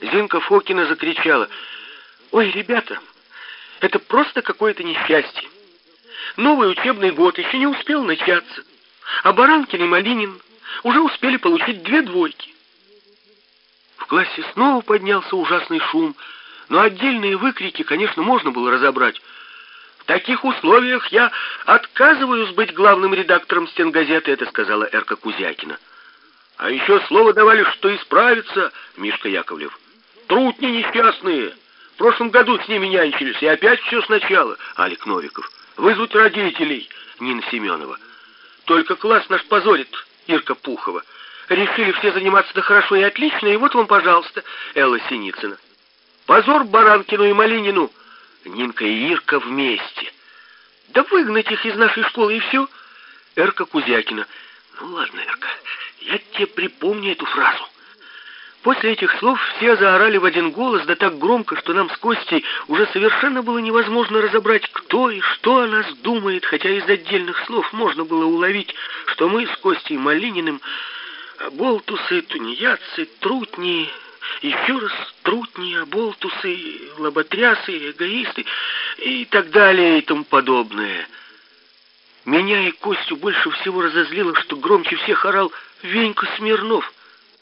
Зинка Фокина закричала. «Ой, ребята, это просто какое-то несчастье. Новый учебный год еще не успел начаться, а Баранкин и Малинин уже успели получить две двойки. В классе снова поднялся ужасный шум, но отдельные выкрики, конечно, можно было разобрать. В таких условиях я отказываюсь быть главным редактором стенгазеты, это сказала Эрка Кузякина. А еще слово давали, что исправится, Мишка Яковлев. Трутни несчастные. В прошлом году с ними нянчились, и опять все сначала, Алик Новиков. Вызвать родителей, Нина Семенова. Только класс наш позорит, Ирка Пухова. Решили все заниматься да хорошо и отлично, и вот вам, пожалуйста, Элла Синицына. Позор Баранкину и Малинину. Нинка и Ирка вместе. Да выгнать их из нашей школы, и все. Эрка Кузякина. Ну ладно, Эрка, я тебе припомню эту фразу. После этих слов все заорали в один голос, да так громко, что нам с Костей уже совершенно было невозможно разобрать, кто и что о нас думает, хотя из отдельных слов можно было уловить, что мы с Костей Малининым болтусы, тунеядцы, трутни, еще раз трутни, оболтусы, лоботрясы, эгоисты и так далее и тому подобное. Меня и Костю больше всего разозлило, что громче всех орал Венька Смирнов.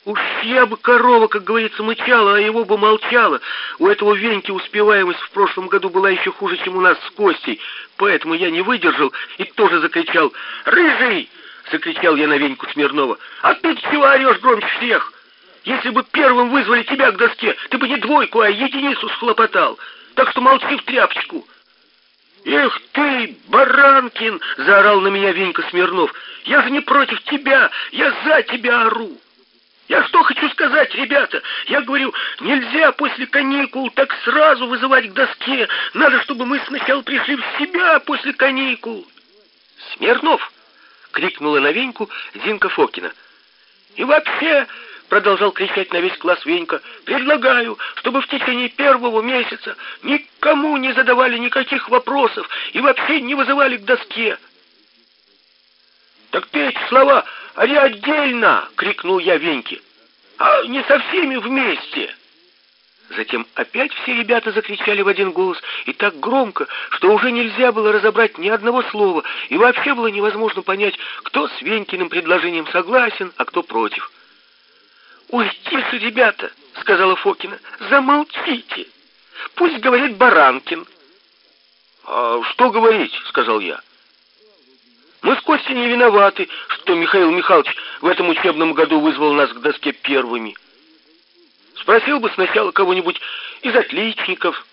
Уж я бы корова, как говорится, мычала, а его бы молчала. У этого Веньки успеваемость в прошлом году была еще хуже, чем у нас с Костей. Поэтому я не выдержал и тоже закричал «Рыжий!» Закричал я на Веньку Смирнова. «А ты чего орешь громче всех? Если бы первым вызвали тебя к доске, ты бы не двойку, а единицу схлопотал. Так что молчи в тряпочку». «Эх ты, Баранкин!» — заорал на меня Венька Смирнов. «Я же не против тебя, я за тебя ору!» Я что хочу сказать, ребята? Я говорю, нельзя после каникул так сразу вызывать к доске. Надо, чтобы мы сначала пришли в себя после каникул. Смирнов! крикнула на Веньку Зинка Фокина. И вообще, продолжал кричать на весь класс Венька, предлагаю, чтобы в течение первого месяца никому не задавали никаких вопросов и вообще не вызывали к доске. Так эти слова «Ори отдельно!» — крикнул я Веньке. «А не со всеми вместе!» Затем опять все ребята закричали в один голос, и так громко, что уже нельзя было разобрать ни одного слова, и вообще было невозможно понять, кто с Венькиным предложением согласен, а кто против. «Ой, тише, ребята!» — сказала Фокина. «Замолчите! Пусть говорит Баранкин!» «А что говорить?» — сказал я. Мы с Костей не виноваты, что Михаил Михайлович в этом учебном году вызвал нас к доске первыми. Спросил бы сначала кого-нибудь из отличников,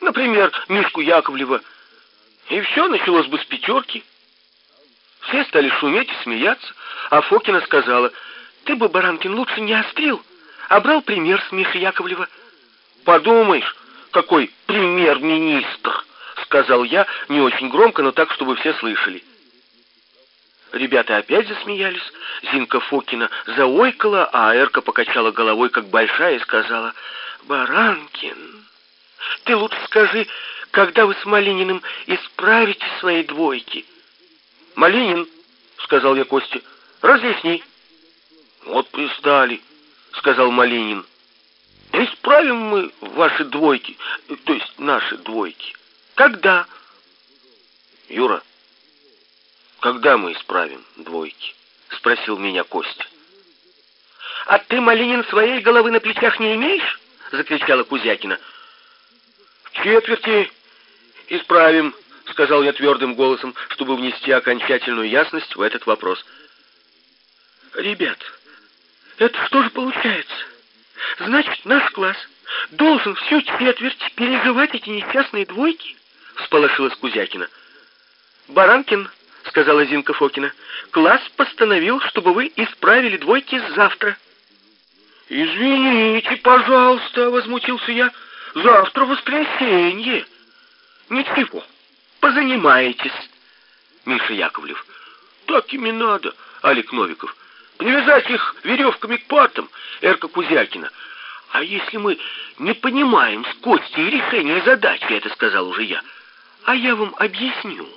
например, Мишку Яковлева, и все началось бы с пятерки. Все стали шуметь и смеяться, а Фокина сказала, «Ты бы, Баранкин, лучше не острил, а брал пример с Миши Яковлева». «Подумаешь, какой премьер-министр!» — сказал я не очень громко, но так, чтобы все слышали. Ребята опять засмеялись. Зинка Фокина заойкала, а Эрка покачала головой, как большая, и сказала, «Баранкин, ты лучше скажи, когда вы с Малининым исправите свои двойки?» «Малинин», — сказал я Косте, — «разъясни». «Вот пристали», — сказал Малинин. «Исправим мы ваши двойки, то есть наши двойки. Когда?» «Юра, когда мы исправим двойки? Спросил меня Костя. А ты, Малинин, своей головы на плечах не имеешь? Закричала Кузякина. В четверти исправим, сказал я твердым голосом, чтобы внести окончательную ясность в этот вопрос. Ребят, это что же получается? Значит, наш класс должен всю четверть переживать эти несчастные двойки? Всполошилась Кузякина. Баранкин — сказала Зинка Фокина. «Класс постановил, чтобы вы исправили двойки завтра». «Извините, пожалуйста», — возмутился я. «Завтра воскресенье». «Ничего, позанимаетесь». Миша Яковлев. «Так ими надо», — Алик Новиков. «Привязать их веревками к партам», — Эрка Кузякина. «А если мы не понимаем с Костей решения задачи», — это сказал уже я. «А я вам объясню».